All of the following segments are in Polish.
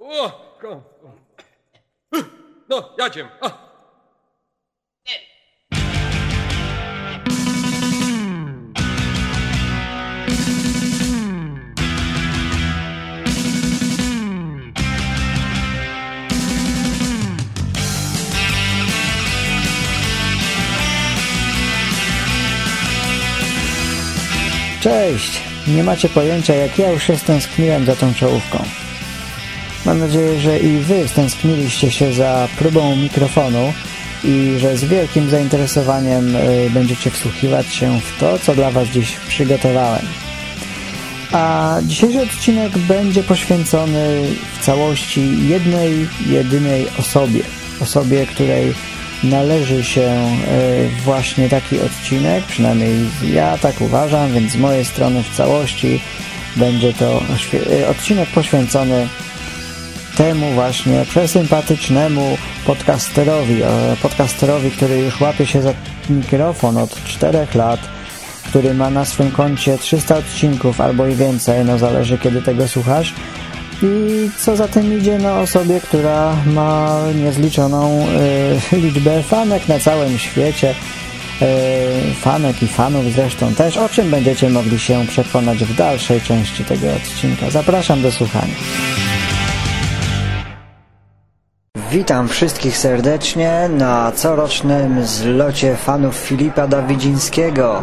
O, ko- No, jadziem. Cześć! Nie macie pojęcia, jak ja już się stęskniłem za tą czołówką. Mam nadzieję, że i wy stęskniliście się za próbą mikrofonu i że z wielkim zainteresowaniem y, będziecie wsłuchiwać się w to, co dla was dziś przygotowałem. A dzisiejszy odcinek będzie poświęcony w całości jednej, jedynej osobie. Osobie, której należy się e, właśnie taki odcinek, przynajmniej ja tak uważam, więc z mojej strony w całości będzie to e, odcinek poświęcony temu właśnie przesympatycznemu podcasterowi, e, podcasterowi, który już łapie się za mikrofon od czterech lat, który ma na swoim koncie 300 odcinków albo i więcej, no zależy kiedy tego słuchasz. I co za tym idzie, no osobie, która ma niezliczoną y, liczbę fanek na całym świecie, y, fanek i fanów zresztą też, o czym będziecie mogli się przekonać w dalszej części tego odcinka. Zapraszam do słuchania. Witam wszystkich serdecznie na corocznym zlocie fanów Filipa Dawidzińskiego.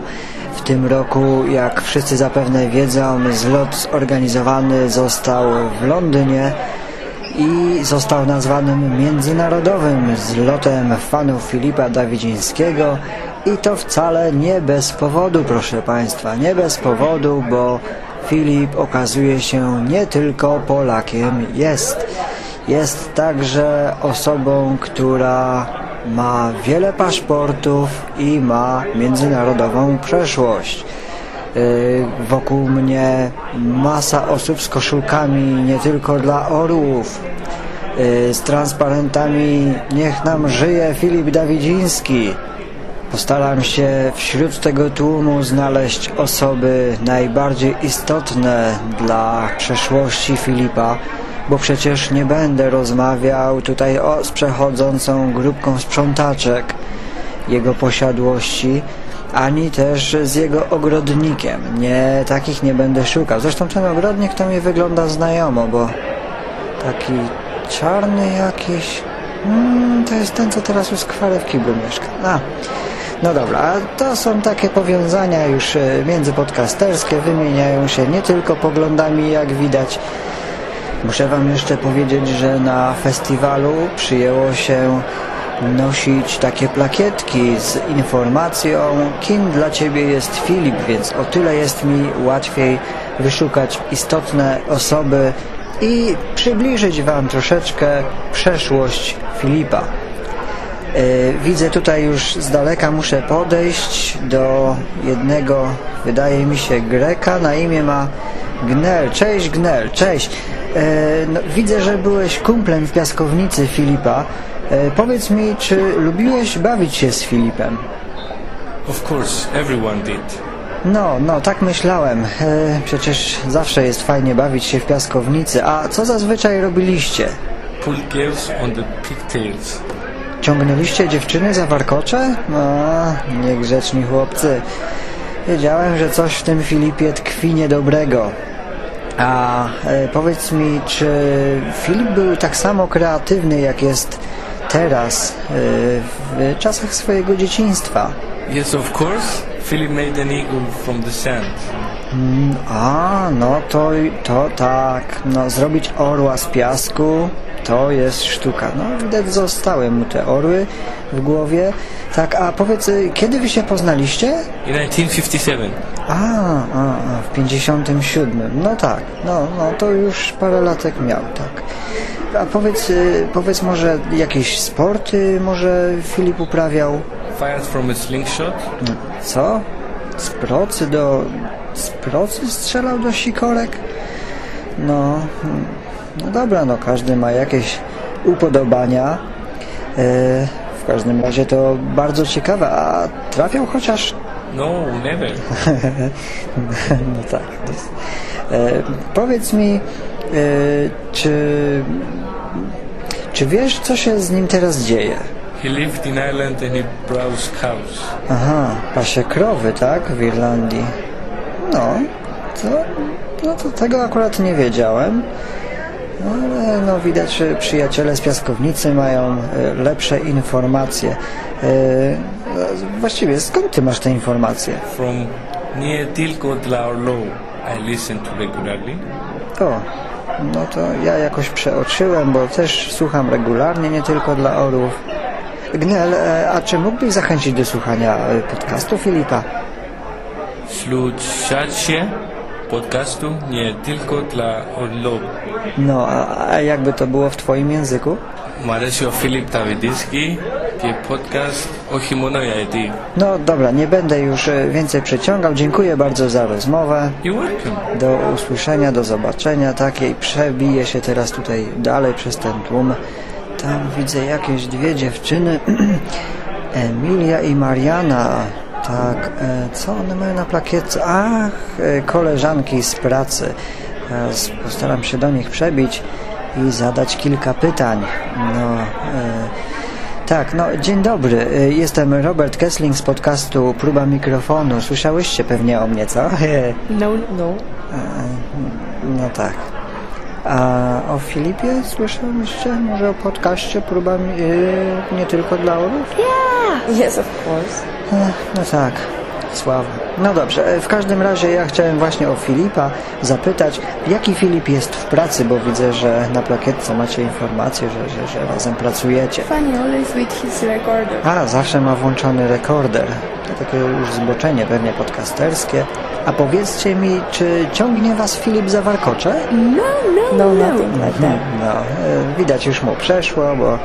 W tym roku, jak wszyscy zapewne wiedzą, zlot zorganizowany został w Londynie i został nazwanym międzynarodowym zlotem fanów Filipa Dawidzińskiego i to wcale nie bez powodu, proszę Państwa, nie bez powodu, bo Filip okazuje się nie tylko Polakiem, jest. Jest także osobą, która ma wiele paszportów i ma międzynarodową przeszłość. Yy, Wokół mnie masa osób z koszulkami nie tylko dla orłów, yy, z transparentami Niech nam żyje Filip Dawidziński. Postaram się wśród tego tłumu znaleźć osoby najbardziej istotne dla przeszłości Filipa, bo przecież nie będę rozmawiał tutaj o, z przechodzącą grupką sprzątaczek jego posiadłości, ani też z jego ogrodnikiem. Nie, takich nie będę szukał. Zresztą ten ogrodnik to mi wygląda znajomo, bo taki czarny jakiś... Mm, to jest ten, co teraz u skwarę w mieszka. A, no dobra, a to są takie powiązania już e, międzypodcasterskie, wymieniają się nie tylko poglądami, jak widać, Muszę Wam jeszcze powiedzieć, że na festiwalu przyjęło się nosić takie plakietki z informacją, kim dla Ciebie jest Filip, więc o tyle jest mi łatwiej wyszukać istotne osoby i przybliżyć Wam troszeczkę przeszłość Filipa. E, Widzę tutaj już z daleka, muszę podejść do jednego, wydaje mi się, Greka, na imię ma Gnel. Cześć Gnel, cześć. E, no, widzę, że byłeś kumplem w piaskownicy Filipa. E, powiedz mi, czy lubiłeś bawić się z Filipem? Of course, everyone did. No, no, tak myślałem. Przecież zawsze jest fajnie bawić się w piaskownicy. A co zazwyczaj robiliście? Pull girls on the pigtails. Ciągnęliście dziewczyny za warkocze? No, niegrzeczni chłopcy. Wiedziałem, że coś w tym Filipie tkwi niedobrego. A e, powiedz mi, czy Filip był tak samo kreatywny, jak jest teraz, e, w czasach swojego dzieciństwa? Yes, of course. Philip made an eagle from the sand. Mm, A, no to, to tak. No, zrobić orła z piasku to jest sztuka. No, widać zostały mu te orły w głowie. Tak, a powiedz, y, kiedy wy się poznaliście? In 1957. A, a, a w 57. No tak, no, no to już parę latek miał, tak. A powiedz, y, powiedz może jakieś sporty może Filip uprawiał? Fired from a slingshot. Co? Z procy do... z procy strzelał do sikorek? No, no dobra, no każdy ma jakieś upodobania. E, w każdym razie to bardzo ciekawe. A trafiał chociaż No, never. no tak. E, powiedz mi, e, czy, czy wiesz, co się z nim teraz dzieje? He lived in Ireland and he browsed cows. Aha, pasie krowy, tak? W Irlandii. No, to, no to tego akurat nie wiedziałem. No, ale no widać, że przyjaciele z piaskownicy mają e, lepsze informacje. E, właściwie skąd ty masz te informacje? From near Tilcott La Orlo, I listen to regularly. O, no to ja jakoś przeoczyłem, bo też słucham regularnie, nie tylko dla orłów. Gnel, e, a czy mógłbyś zachęcić do słuchania e, podcastu Filipa? Sluchacie podcastu near Tilcott La Orlo. No, a, a jakby to było w twoim języku? Μου αρέσει ο Φίλιπ Ταβιντίσκι και podcast όχι μόνο για IT. No dobra, nie będę już e, więcej przeciągał. Dziękuję bardzo za rozmowę. You're welcome. Do usłyszenia, do zobaczenia. Takiej przebiję się teraz tutaj dalej przez ten tłum. Tam widzę jakieś dwie dziewczyny. Emilia i Mariana. Tak, e, co one mają na plakietce? Ach, e, koleżanki z pracy. Teraz postaram się do nich przebić i zadać kilka pytań. No, e, tak, no dzień dobry. Jestem Robert Kessling z podcastu Próba Mikrofonu. Słyszałyście pewnie o mnie, co? No, no. No tak. A o Filipie słyszałyście? Może o podcaście Próba Mi- e, nie tylko dla orów? Yes, of course. No tak, No dobrze, e, w każdym razie ja chciałem właśnie o Filipa zapytać, jaki Filip jest w pracy, bo widzę, że na plakietce macie informację, że, że, że razem pracujecie. Funny, always with his recorder. A, zawsze ma włączony rekorder. To takie już zboczenie pewnie podcasterskie. A powiedzcie mi, czy ciągnie was Filip za warkocze? No, no, no. nothing like that. No, e, widać już mu przeszło, bo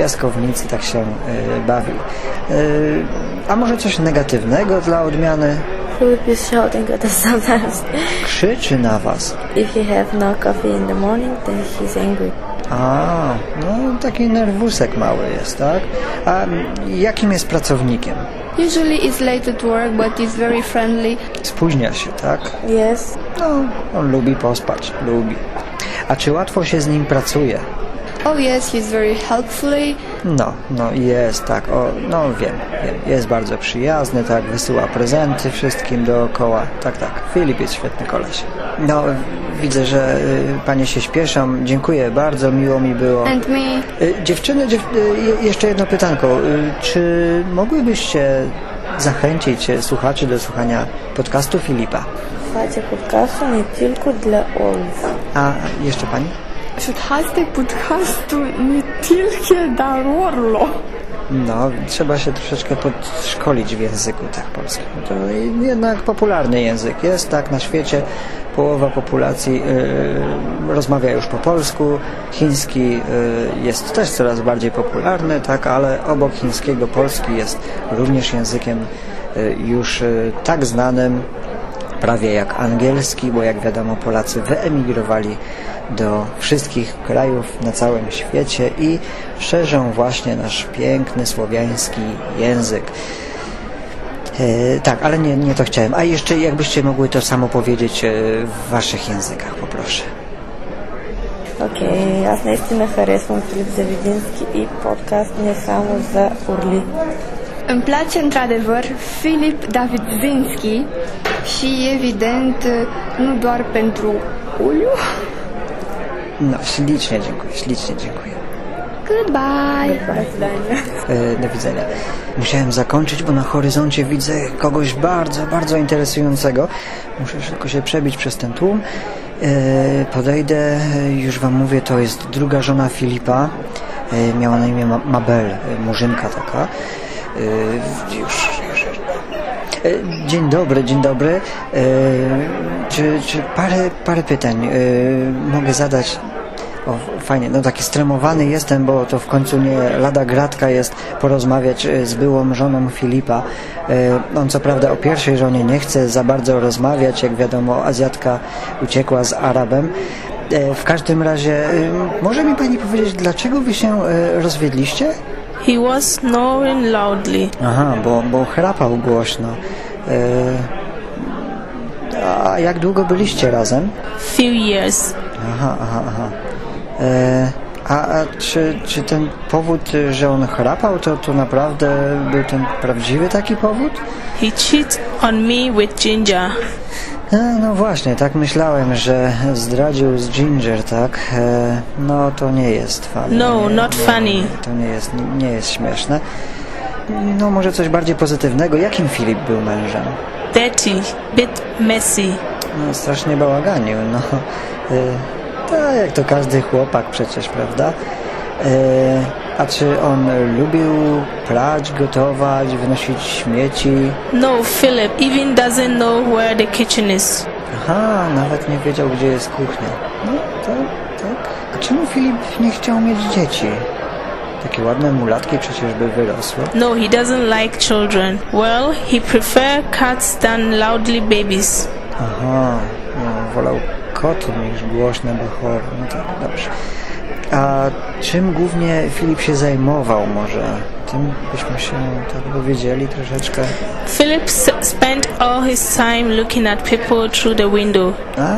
piaskownicy tak się e, bawił. E, a może coś negatywnego dla odmiany? Philip is shouting at us sometimes. Krzyczy na was. If you have no coffee in the morning, then he's angry. A, no taki nerwusek mały jest, tak? A jakim jest pracownikiem? Usually it's late at work, but he's very friendly. Spóźnia się, tak? Yes. No, on lubi pospać, lubi. A czy łatwo się z nim pracuje? Oh yes, he's very helpfully. No, no jest tak, o, no wiem, wiem, jest bardzo przyjazny, tak, wysyła prezenty wszystkim dookoła, tak, tak, Filip jest świetny koleś. No, widzę, że y, panie się śpieszą, dziękuję bardzo, miło mi było. And me. Y, dziewczyny, dziew, y, je- jeszcze jedno pytanko, y, czy mogłybyście zachęcić y, słuchaczy do słuchania podcastu Filipa? Słuchajcie podcastu nie tylko dla orłów. A jeszcze pani? Słuchajcie podcastu nie tylko dla Orlo. No, trzeba się troszeczkę podszkolić w języku tak polskim. To jednak popularny język jest, tak, na świecie połowa populacji yy, rozmawia już po polsku, chiński yy, jest też coraz bardziej popularny, tak, ale obok chińskiego polski jest również językiem yy, już yy, tak znanym, prawie jak angielski, bo jak wiadomo Polacy wyemigrowali do wszystkich krajów na całym świecie i szerzą właśnie nasz piękny słowiański język. E, tak, ale nie, nie to chciałem. A jeszcze jakbyście mogły to samo powiedzieć e, w waszych językach, poproszę. Окей, аз наистина харесвам Филип Завидински и подкаст не само за урли. Îmi place într-adevăr Filip David Zinski și evident nu doar pentru uliu. no, ślicznie dziękuję, ślicznie dziękuję. Goodbye! E, do widzenia. Musiałem zakończyć, bo na horyzoncie widzę kogoś bardzo, bardzo interesującego. Muszę szybko się przebić przez ten tłum. E, podejdę, już wam mówię, to jest druga żona Filipa. E, miała na imię Ma- Mabel, e, murzynka taka. E, już, Dzień dobry, dzień dobry. E, Czy, czy parę, parę pytań e, mogę zadać? O, fajnie, no taki stremowany jestem, bo to w końcu nie lada gratka jest porozmawiać e, z byłą żoną Filipa. E, On co prawda o pierwszej żonie nie chce za bardzo rozmawiać, jak wiadomo Azjatka uciekła z Arabem. E, W każdym razie, e, może mi Pani powiedzieć, dlaczego Wy się e, rozwiedliście? He was snoring loudly. Aha, bo, bo chrapał głośno. a jak długo byliście razem? Few years. Aha, aha, aha. E, a a czy, czy ten powód, że on chrapał, to, to naprawdę był ten prawdziwy taki powód? He cheated on me with Ginger. No, no właśnie, tak myślałem, że zdradził z Ginger, tak? E, no to nie jest fajne. No, nie, not nie, funny. To nie jest, nie jest śmieszne. No może coś bardziej pozytywnego. Jakim Filip był mężem? Dirty, bit messy. No, strasznie bałaganił, no. E, tak, jak to każdy chłopak przecież, prawda? E, a czy on lubił prać, gotować, wynosić śmieci? No, Philip even doesn't know where the kitchen is. Aha, nawet nie wiedział, gdzie jest kuchnia. No, to, tak. A czemu Filip nie chciał mieć dzieci? Takie ładne mulatki przecież by wyrosły. No, he doesn't like children. Well, he prefer cats than loudly babies. Aha, no, wolał koty niż głośne bachory. No tak, dobrze. A czym głównie Filip się zajmował może? Tym byśmy się tak dowiedzieli troszeczkę. Philip spent all his time looking at people through the window. A,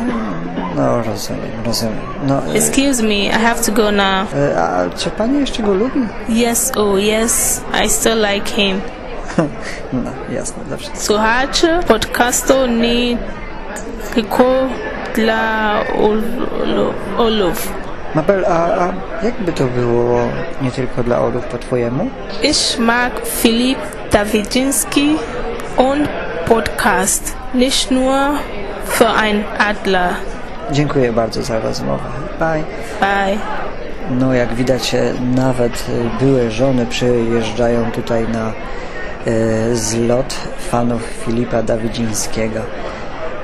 no rozumiem, rozumiem. No, e, Excuse me, I have to go now. e, a czy pani jeszcze go lubi? Yes, oh yes, I still like him. No, jasne, dobrze. Słuchacze podcastu nie tylko dla ol- olów. Mabel, a, a jakby to było nie tylko dla Olów po twojemu? Ich mag Philipp Dawidziński und Podcast, nicht nur für ein Adler. Dziękuję bardzo za rozmowę. Bye. Bye. No jak widać e, nawet e, były żony przyjeżdżają tutaj na e, zlot fanów Filipa Dawidzińskiego.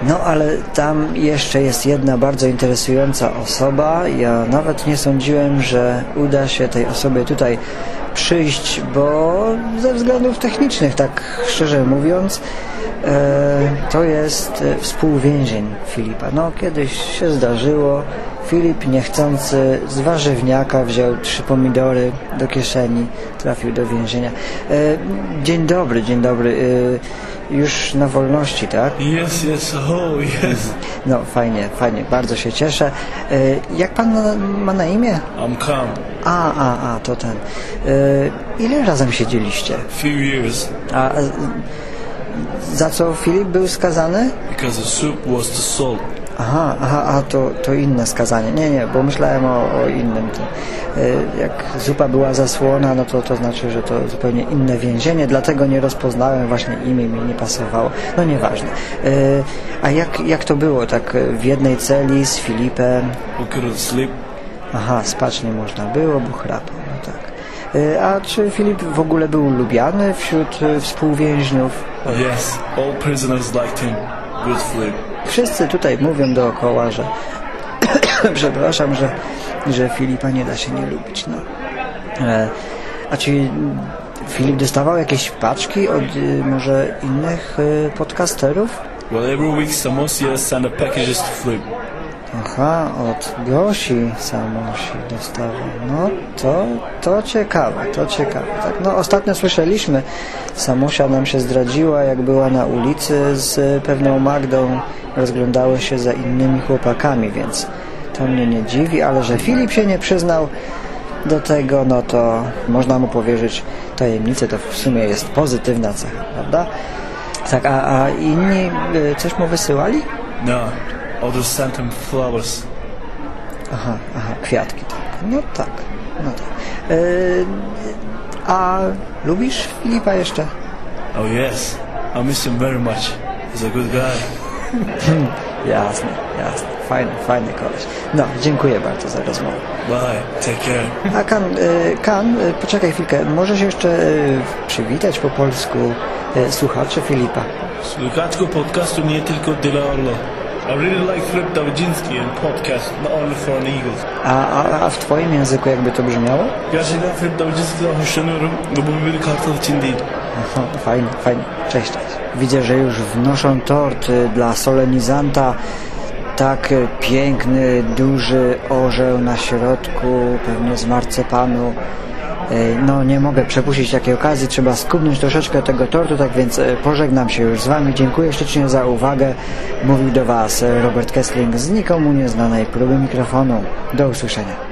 No ale tam jeszcze jest jedna bardzo interesująca osoba. Ja nawet nie sądziłem, że uda się tej osobie tutaj przyjść, bo ze względów technicznych, tak szczerze mówiąc, e, to jest e, współwięzień Filipa. No kiedyś się zdarzyło, Filip niechcący z warzywniaka wziął trzy pomidory do kieszeni, trafił do więzienia. E, dzień dobry, dzień dobry. E, już na wolności, tak? Yes, yes, oh, yes. No fajnie, fajnie, bardzo się cieszę. E, jak pan ma, na imię? I'm calm. A, a, a, to ten. Ile razem siedzieliście? Few years A za co Filip był skazany? because the soup was the salt. Aha, aha, a to, to inne skazanie. Nie, nie, bo myślałem o, o innym. To, e, jak zupa była zasłona, no to to znaczy, że to zupełnie inne więzienie, dlatego nie rozpoznałem, właśnie imię mi nie pasowało. No nieważne. E, a jak, jak to było, tak e, w jednej celi z Filipem? Aha, spać nie można było, bo chrapał, no tak. E, a czy Filip w ogóle był lubiany wśród e, współwięźniów? Yes, all prisoners liked him. Good flip. Wszyscy tutaj mówią dookoła, że przepraszam, że, że Filipa nie da się nie lubić. No. E, a czy Filip dostawał jakieś paczki od y, może innych y, podcasterów? Well, every week a to. Aha, od Gosi Samosi dostawał. No to, to ciekawe, to ciekawe. Tak, no ostatnio słyszeliśmy, Samusia nam się zdradziła, jak była na ulicy z pewną Magdą, rozglądały się za innymi chłopakami, więc to mnie nie dziwi, ale że Filip się nie przyznał do tego, no to można mu powierzyć tajemnicę, to w sumie jest pozytywna cecha, prawda? Tak, a, a inni y, coś mu wysyłali? No, others sent him flowers. Aha, aha, kwiatki, tak. No tak, no tak. Yy, a lubisz Filipa jeszcze? Oh yes, I miss him very much. He's a good guy. Jasne, jasne. Fajny, fajny koleś. No, dziękuję bardzo za rozmowę. Bye, take care. A Kan, y, Kan, y, poczekaj chwilkę. Możesz jeszcze przywitać po polsku słuchaczy Filipa? Słuchaczko podcastu nie tylko dla Orlo. I really like Flip Dawidziński and podcast, not only Eagles. A, a, a w twoim języku jakby to brzmiało? Gerçekten Flip Dawidziński'den hoşlanıyorum ve bu bir kartal için değil. Fajnie, fajnie. Cześć. Widzę, że już wnoszą tort dla solenizanta. Tak piękny, duży orzeł na środku, pewnie z marcepanu. No nie mogę przepuścić takiej okazji, trzeba skubnąć troszeczkę tego tortu, tak więc pożegnam się już z Wami. Dziękuję ślicznie za uwagę. Mówił do Was Robert Kessling z nikomu nieznanej próby mikrofonu. Do usłyszenia.